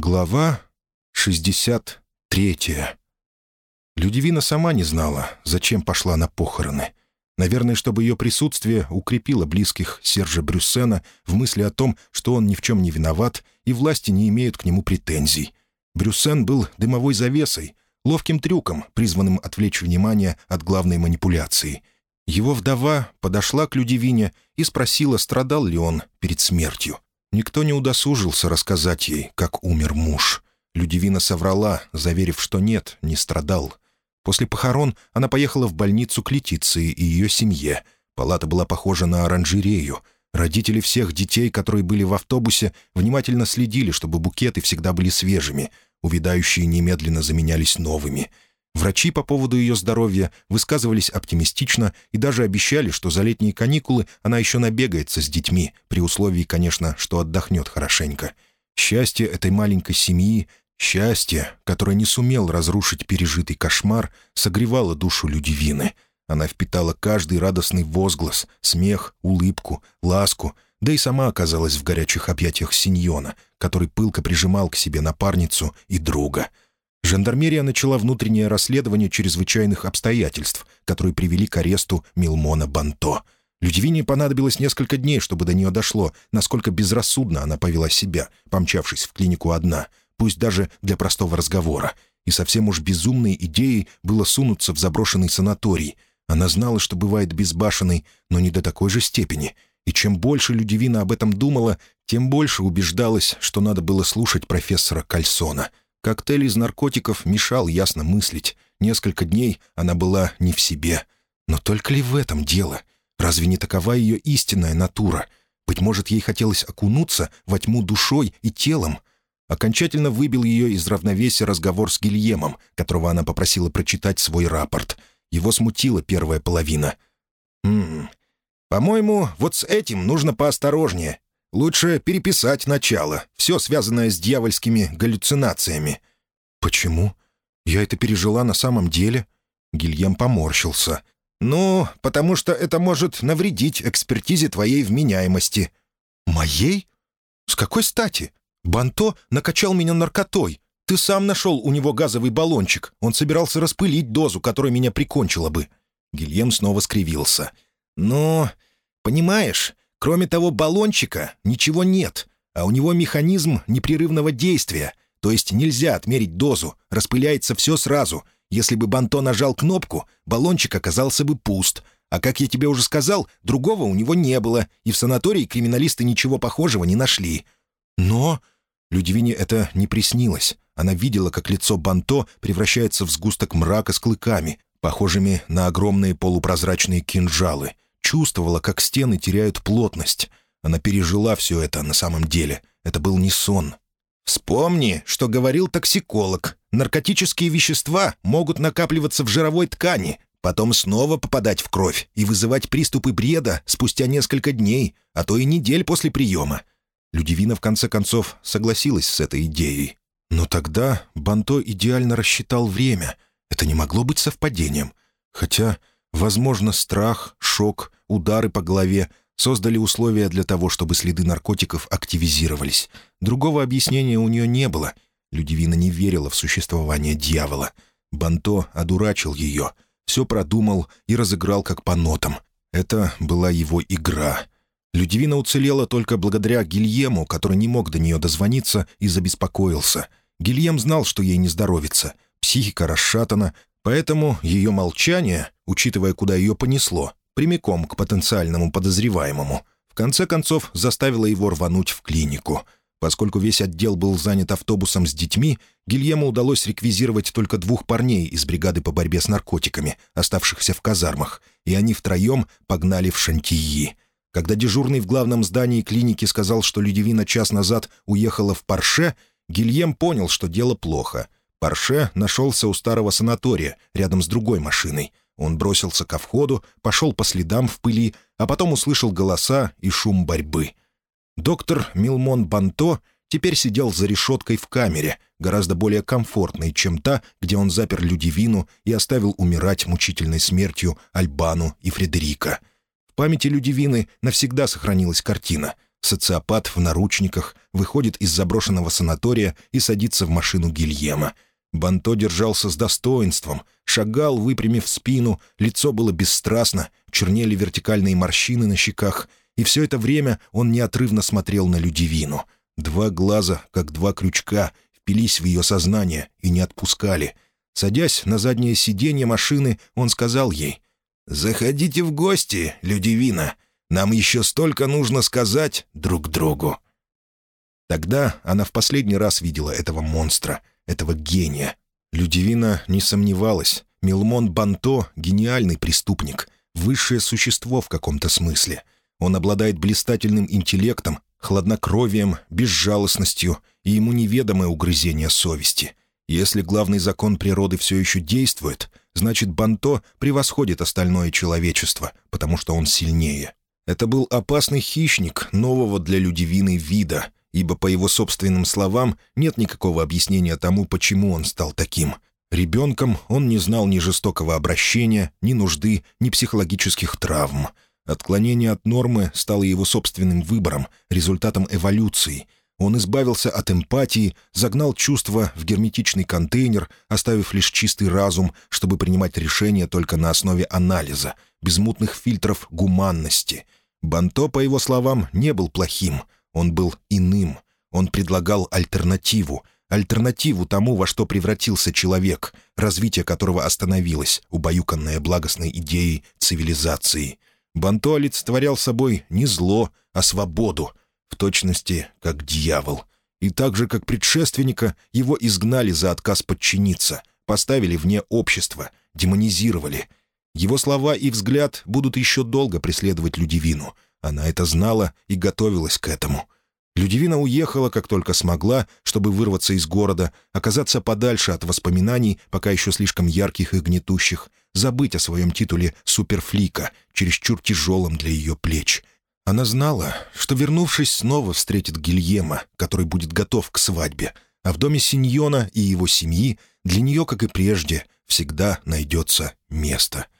Глава 63 Людивина сама не знала, зачем пошла на похороны. Наверное, чтобы ее присутствие укрепило близких Сержа Брюссена в мысли о том, что он ни в чем не виноват и власти не имеют к нему претензий. Брюссен был дымовой завесой, ловким трюком, призванным отвлечь внимание от главной манипуляции. Его вдова подошла к Людивине и спросила, страдал ли он перед смертью. Никто не удосужился рассказать ей, как умер муж. Людивина соврала, заверив, что нет, не страдал. После похорон она поехала в больницу к Летиции и ее семье. Палата была похожа на оранжерею. Родители всех детей, которые были в автобусе, внимательно следили, чтобы букеты всегда были свежими. Увядающие немедленно заменялись новыми — Врачи по поводу ее здоровья высказывались оптимистично и даже обещали, что за летние каникулы она еще набегается с детьми, при условии, конечно, что отдохнет хорошенько. Счастье этой маленькой семьи, счастье, которое не сумел разрушить пережитый кошмар, согревало душу Людивины. Она впитала каждый радостный возглас, смех, улыбку, ласку, да и сама оказалась в горячих объятиях Синьона, который пылко прижимал к себе напарницу и друга — Жандармерия начала внутреннее расследование чрезвычайных обстоятельств, которые привели к аресту Милмона Банто. Людивине понадобилось несколько дней, чтобы до нее дошло, насколько безрассудно она повела себя, помчавшись в клинику одна, пусть даже для простого разговора. И совсем уж безумной идеей было сунуться в заброшенный санаторий. Она знала, что бывает безбашенной, но не до такой же степени. И чем больше Людивина об этом думала, тем больше убеждалась, что надо было слушать профессора Кальсона — Коктейль из наркотиков мешал ясно мыслить. Несколько дней она была не в себе. Но только ли в этом дело? Разве не такова ее истинная натура? Быть может, ей хотелось окунуться во тьму душой и телом? Окончательно выбил ее из равновесия разговор с Гильемом, которого она попросила прочитать свой рапорт. Его смутила первая половина. «М по-моему, вот с этим нужно поосторожнее. Лучше переписать начало, все связанное с дьявольскими галлюцинациями». «Почему? Я это пережила на самом деле?» Гильем поморщился. «Ну, потому что это может навредить экспертизе твоей вменяемости». «Моей? С какой стати? Банто накачал меня наркотой. Ты сам нашел у него газовый баллончик. Он собирался распылить дозу, которая меня прикончила бы». Гильем снова скривился. «Ну, понимаешь, Кроме того баллончика ничего нет, а у него механизм непрерывного действия, то есть нельзя отмерить дозу, распыляется все сразу. Если бы Банто нажал кнопку, баллончик оказался бы пуст. А как я тебе уже сказал, другого у него не было, и в санатории криминалисты ничего похожего не нашли. Но... Людивине это не приснилось. Она видела, как лицо Банто превращается в сгусток мрака с клыками, похожими на огромные полупрозрачные кинжалы — чувствовала, как стены теряют плотность. Она пережила все это на самом деле. Это был не сон. «Вспомни, что говорил токсиколог. Наркотические вещества могут накапливаться в жировой ткани, потом снова попадать в кровь и вызывать приступы бреда спустя несколько дней, а то и недель после приема». Людивина, в конце концов, согласилась с этой идеей. Но тогда Банто идеально рассчитал время. Это не могло быть совпадением. Хотя Возможно, страх, шок, удары по голове создали условия для того, чтобы следы наркотиков активизировались. Другого объяснения у нее не было. Людивина не верила в существование дьявола. Банто одурачил ее, все продумал и разыграл как по нотам. Это была его игра. Людивина уцелела только благодаря Гильему, который не мог до нее дозвониться и забеспокоился. Гильем знал, что ей не здоровится. Психика расшатана, Поэтому ее молчание, учитывая, куда ее понесло, прямиком к потенциальному подозреваемому, в конце концов заставило его рвануть в клинику. Поскольку весь отдел был занят автобусом с детьми, Гильему удалось реквизировать только двух парней из бригады по борьбе с наркотиками, оставшихся в казармах, и они втроем погнали в Шантии. Когда дежурный в главном здании клиники сказал, что Людивина час назад уехала в Парше, Гильем понял, что дело плохо — Порше нашелся у старого санатория, рядом с другой машиной. Он бросился ко входу, пошел по следам в пыли, а потом услышал голоса и шум борьбы. Доктор Милмон Банто теперь сидел за решеткой в камере, гораздо более комфортной, чем та, где он запер Людивину и оставил умирать мучительной смертью Альбану и Фредерика. В памяти Людивины навсегда сохранилась картина. Социопат в наручниках выходит из заброшенного санатория и садится в машину Гильема. Банто держался с достоинством, шагал, выпрямив спину, лицо было бесстрастно, чернели вертикальные морщины на щеках, и все это время он неотрывно смотрел на Людивину. Два глаза, как два крючка, впились в ее сознание и не отпускали. Садясь на заднее сиденье машины, он сказал ей «Заходите в гости, Людивина. Нам еще столько нужно сказать друг другу». Тогда она в последний раз видела этого монстра, этого гения. Людивина не сомневалась. Милмон Банто — гениальный преступник, высшее существо в каком-то смысле. Он обладает блистательным интеллектом, хладнокровием, безжалостностью, и ему неведомое угрызение совести. Если главный закон природы все еще действует, значит, Банто превосходит остальное человечество, потому что он сильнее. Это был опасный хищник нового для людивины вида, ибо, по его собственным словам, нет никакого объяснения тому, почему он стал таким. Ребенком он не знал ни жестокого обращения, ни нужды, ни психологических травм. Отклонение от нормы стало его собственным выбором, результатом эволюции. Он избавился от эмпатии, загнал чувства в герметичный контейнер, оставив лишь чистый разум, чтобы принимать решения только на основе анализа, без мутных фильтров гуманности — Банто, по его словам, не был плохим. Он был иным. Он предлагал альтернативу. Альтернативу тому, во что превратился человек, развитие которого остановилось, убаюканное благостной идеей цивилизации. Банто олицетворял собой не зло, а свободу, в точности, как дьявол. И так же, как предшественника, его изгнали за отказ подчиниться, поставили вне общества, демонизировали — его слова и взгляд будут еще долго преследовать Людивину. Она это знала и готовилась к этому. Людивина уехала, как только смогла, чтобы вырваться из города, оказаться подальше от воспоминаний, пока еще слишком ярких и гнетущих, забыть о своем титуле «суперфлика», чересчур тяжелом для ее плеч. Она знала, что, вернувшись, снова встретит Гильема, который будет готов к свадьбе, а в доме Синьона и его семьи для нее, как и прежде, всегда найдется место —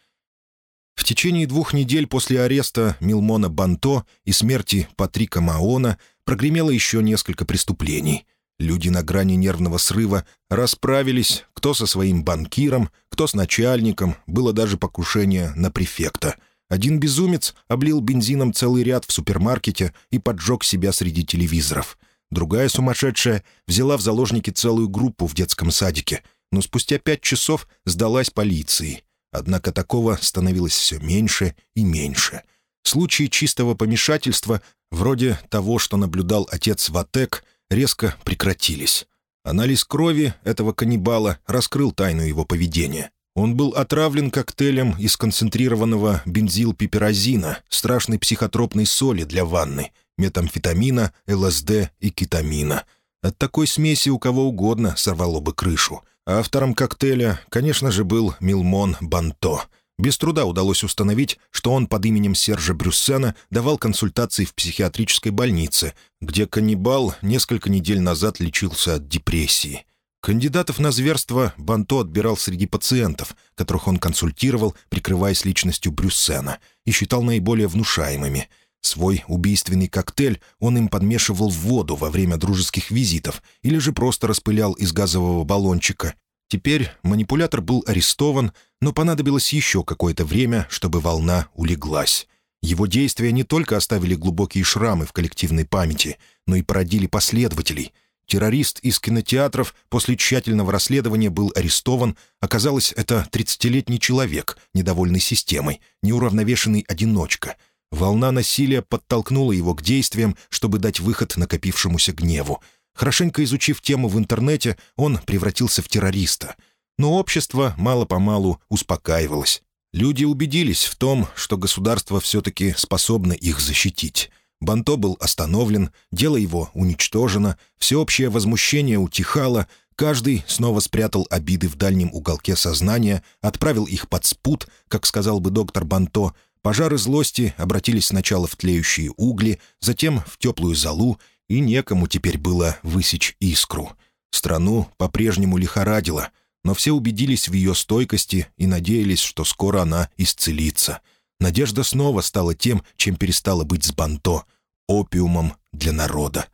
в течение двух недель после ареста Милмона Банто и смерти Патрика Маона прогремело еще несколько преступлений. Люди на грани нервного срыва расправились, кто со своим банкиром, кто с начальником, было даже покушение на префекта. Один безумец облил бензином целый ряд в супермаркете и поджег себя среди телевизоров. Другая сумасшедшая взяла в заложники целую группу в детском садике, но спустя пять часов сдалась полиции. Однако такого становилось все меньше и меньше. Случаи чистого помешательства, вроде того, что наблюдал отец Ватек, резко прекратились. Анализ крови этого каннибала раскрыл тайну его поведения. Он был отравлен коктейлем из концентрированного бензилпиперазина, страшной психотропной соли для ванны, метамфетамина, ЛСД и кетамина. От такой смеси у кого угодно сорвало бы крышу — Автором коктейля, конечно же, был Милмон Банто. Без труда удалось установить, что он под именем Сержа Брюссена давал консультации в психиатрической больнице, где каннибал несколько недель назад лечился от депрессии. Кандидатов на зверство Банто отбирал среди пациентов, которых он консультировал, прикрываясь личностью Брюссена, и считал наиболее внушаемыми — Свой убийственный коктейль он им подмешивал в воду во время дружеских визитов или же просто распылял из газового баллончика. Теперь манипулятор был арестован, но понадобилось еще какое-то время, чтобы волна улеглась. Его действия не только оставили глубокие шрамы в коллективной памяти, но и породили последователей. Террорист из кинотеатров после тщательного расследования был арестован. Оказалось, это 30-летний человек, недовольный системой, неуравновешенный одиночка — Волна насилия подтолкнула его к действиям, чтобы дать выход накопившемуся гневу. Хорошенько изучив тему в интернете, он превратился в террориста. Но общество мало-помалу успокаивалось. Люди убедились в том, что государство все-таки способно их защитить. Банто был остановлен, дело его уничтожено, всеобщее возмущение утихало, каждый снова спрятал обиды в дальнем уголке сознания, отправил их под спут, как сказал бы доктор Банто, Пожары злости обратились сначала в тлеющие угли, затем в теплую золу, и некому теперь было высечь искру. Страну по-прежнему лихорадило, но все убедились в ее стойкости и надеялись, что скоро она исцелится. Надежда снова стала тем, чем перестала быть с Банто. опиумом для народа.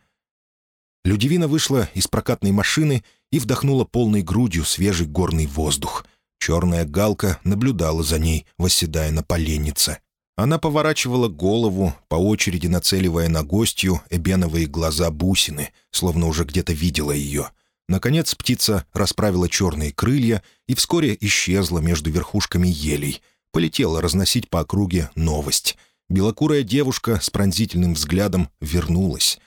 Людивина вышла из прокатной машины и вдохнула полной грудью свежий горный воздух. Черная галка наблюдала за ней, восседая на поленнице. Она поворачивала голову, по очереди нацеливая на гостью эбеновые глаза бусины, словно уже где-то видела ее. Наконец птица расправила черные крылья и вскоре исчезла между верхушками елей. Полетела разносить по округе новость. Белокурая девушка с пронзительным взглядом вернулась.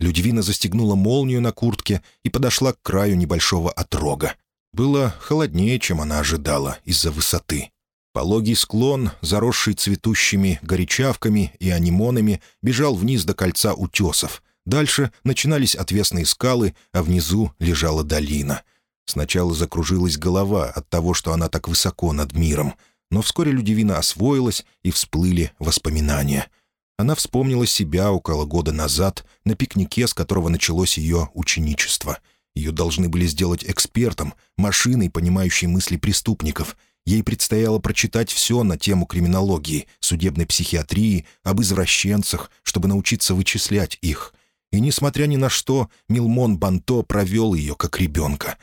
Людвина застегнула молнию на куртке и подошла к краю небольшого отрога. Было холоднее, чем она ожидала из-за высоты. Пологий склон, заросший цветущими горячавками и анимонами, бежал вниз до кольца утесов. Дальше начинались отвесные скалы, а внизу лежала долина. Сначала закружилась голова от того, что она так высоко над миром, но вскоре Людивина освоилась, и всплыли воспоминания. Она вспомнила себя около года назад на пикнике, с которого началось ее ученичество. Ее должны были сделать экспертом, машиной, понимающей мысли преступников — Ей предстояло прочитать все на тему криминологии, судебной психиатрии, об извращенцах, чтобы научиться вычислять их. И, несмотря ни на что, Милмон Банто провел ее как ребенка.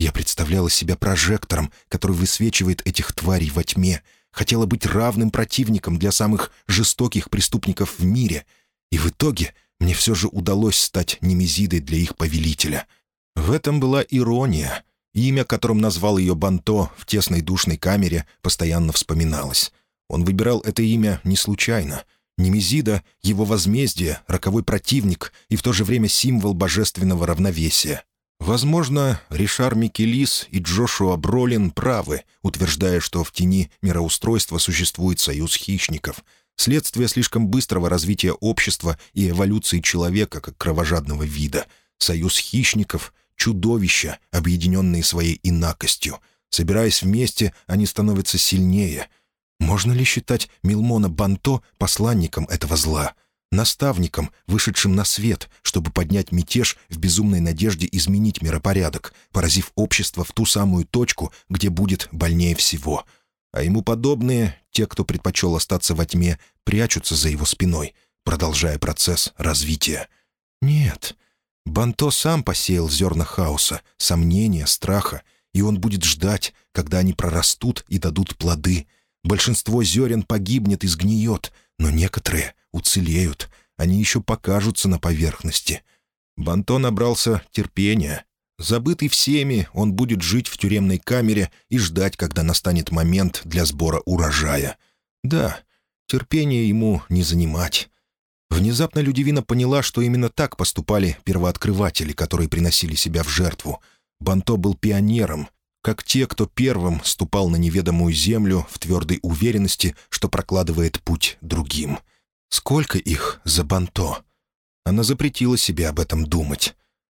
Я представляла себя прожектором, который высвечивает этих тварей во тьме, хотела быть равным противником для самых жестоких преступников в мире. И в итоге мне все же удалось стать немезидой для их повелителя. В этом была ирония — Имя, которым назвал ее Банто в тесной душной камере, постоянно вспоминалось. Он выбирал это имя не случайно. Немезида — его возмездие, роковой противник и в то же время символ божественного равновесия. Возможно, Ришар Микелис и Джошуа Бролин правы, утверждая, что в тени мироустройства существует союз хищников, следствие слишком быстрого развития общества и эволюции человека как кровожадного вида. Союз хищников — чудовища, объединенные своей инакостью. Собираясь вместе, они становятся сильнее. Можно ли считать Милмона Банто посланником этого зла? Наставником, вышедшим на свет, чтобы поднять мятеж в безумной надежде изменить миропорядок, поразив общество в ту самую точку, где будет больнее всего. А ему подобные, те, кто предпочел остаться во тьме, прячутся за его спиной, продолжая процесс развития. Нет, Банто сам посеял зерна хаоса, сомнения, страха, и он будет ждать, когда они прорастут и дадут плоды. Большинство зерен погибнет и сгниет, но некоторые уцелеют, они еще покажутся на поверхности. Банто набрался терпения. Забытый всеми, он будет жить в тюремной камере и ждать, когда настанет момент для сбора урожая. Да, терпение ему не занимать. Внезапно Людивина поняла, что именно так поступали первооткрыватели, которые приносили себя в жертву. Банто был пионером, как те, кто первым ступал на неведомую землю в твердой уверенности, что прокладывает путь другим. Сколько их за Банто? Она запретила себе об этом думать.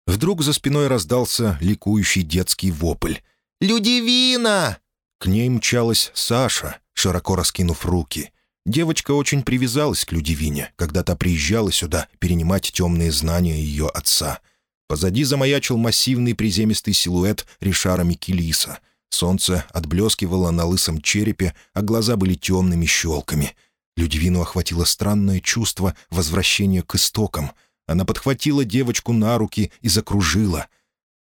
Вдруг за спиной раздался ликующий детский вопль. «Людивина!» К ней мчалась Саша, широко раскинув руки. Девочка очень привязалась к Людивине, когда та приезжала сюда перенимать темные знания ее отца. Позади замаячил массивный приземистый силуэт Ришара Микелиса. Солнце отблескивало на лысом черепе, а глаза были темными щелками. Людивину охватило странное чувство возвращения к истокам. Она подхватила девочку на руки и закружила.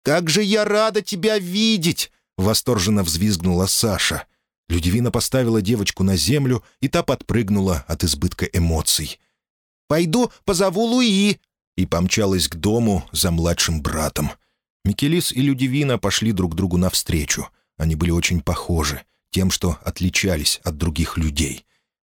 «Как же я рада тебя видеть!» — восторженно взвизгнула Саша — Людивина поставила девочку на землю, и та подпрыгнула от избытка эмоций. «Пойду позову Луи!» и помчалась к дому за младшим братом. Микелис и Людивина пошли друг другу навстречу. Они были очень похожи, тем, что отличались от других людей.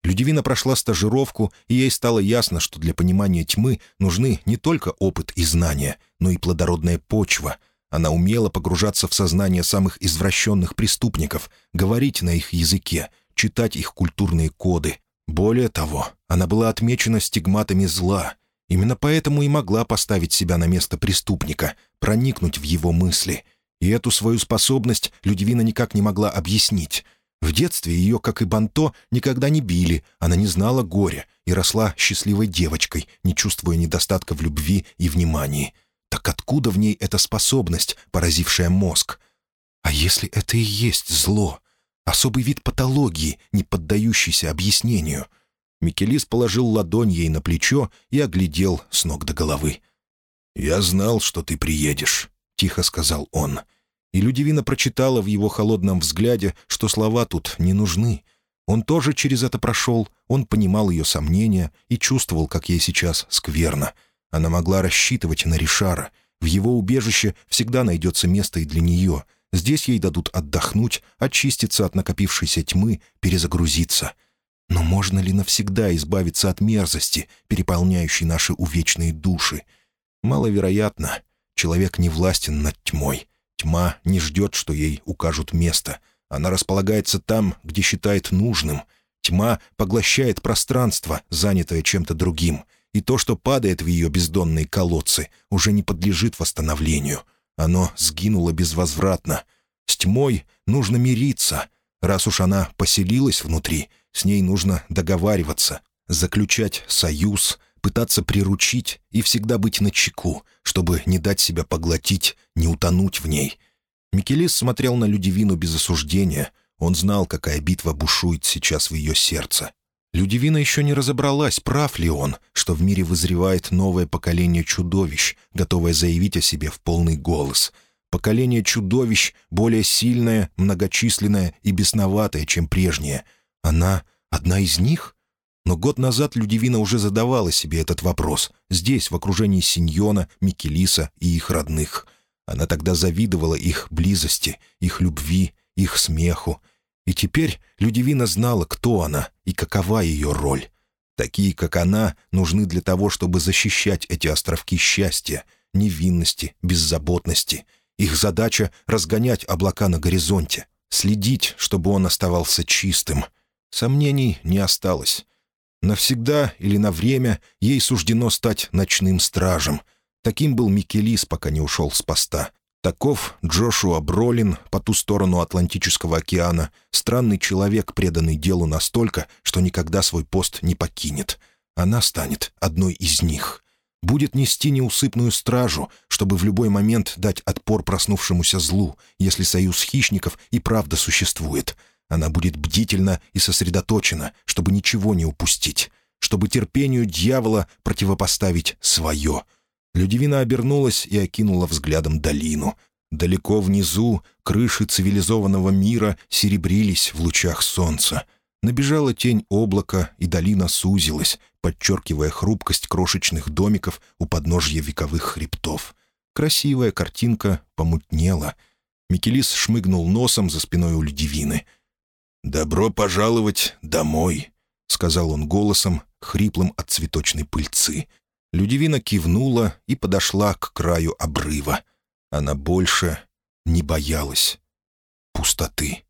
Людивина прошла стажировку, и ей стало ясно, что для понимания тьмы нужны не только опыт и знания, но и плодородная почва — она умела погружаться в сознание самых извращенных преступников, говорить на их языке, читать их культурные коды. Более того, она была отмечена стигматами зла. Именно поэтому и могла поставить себя на место преступника, проникнуть в его мысли. И эту свою способность Людивина никак не могла объяснить. В детстве ее, как и Банто, никогда не били, она не знала горя и росла счастливой девочкой, не чувствуя недостатка в любви и внимании. Откуда в ней эта способность, поразившая мозг? А если это и есть зло? Особый вид патологии, не поддающийся объяснению? Микелис положил ладонь ей на плечо и оглядел с ног до головы. «Я знал, что ты приедешь», — тихо сказал он. И Людивина прочитала в его холодном взгляде, что слова тут не нужны. Он тоже через это прошел, он понимал ее сомнения и чувствовал, как ей сейчас скверно. Она могла рассчитывать на Ришара. В его убежище всегда найдется место и для нее. Здесь ей дадут отдохнуть, очиститься от накопившейся тьмы, перезагрузиться — но можно ли навсегда избавиться от мерзости, переполняющей наши увечные души? Маловероятно. Человек не властен над тьмой. Тьма не ждет, что ей укажут место. Она располагается там, где считает нужным. Тьма поглощает пространство, занятое чем-то другим. И то, что падает в ее бездонные колодцы, уже не подлежит восстановлению. Оно сгинуло безвозвратно. С тьмой нужно мириться. Раз уж она поселилась внутри, с ней нужно договариваться, заключать союз, пытаться приручить и всегда быть начеку, чтобы не дать себя поглотить, не утонуть в ней. Микелис смотрел на Людивину без осуждения. Он знал, какая битва бушует сейчас в ее сердце. Людивина еще не разобралась, прав ли он, что в мире вызревает новое поколение чудовищ, готовое заявить о себе в полный голос. Поколение чудовищ более сильное, многочисленное и бесноватое, чем прежнее — она одна из них? Но год назад Людивина уже задавала себе этот вопрос, здесь, в окружении Синьона, Микелиса и их родных. Она тогда завидовала их близости, их любви, их смеху. И теперь Людивина знала, кто она и какова ее роль. Такие, как она, нужны для того, чтобы защищать эти островки счастья, невинности, беззаботности. Их задача — разгонять облака на горизонте, следить, чтобы он оставался чистым — Сомнений не осталось. Навсегда или на время ей суждено стать ночным стражем. Таким был Микелис, пока не ушел с поста. Таков Джошуа Бролин по ту сторону Атлантического океана, странный человек, преданный делу настолько, что никогда свой пост не покинет. Она станет одной из них. Будет нести неусыпную стражу, чтобы в любой момент дать отпор проснувшемуся злу, если союз хищников и правда существует — она будет бдительна и сосредоточена, чтобы ничего не упустить, чтобы терпению дьявола противопоставить свое. Людивина обернулась и окинула взглядом долину. Далеко внизу крыши цивилизованного мира серебрились в лучах солнца. Набежала тень облака, и долина сузилась, подчеркивая хрупкость крошечных домиков у подножья вековых хребтов. Красивая картинка помутнела. Микелис шмыгнул носом за спиной у Людивины — «Добро пожаловать домой», — сказал он голосом, хриплым от цветочной пыльцы. Людивина кивнула и подошла к краю обрыва. Она больше не боялась пустоты.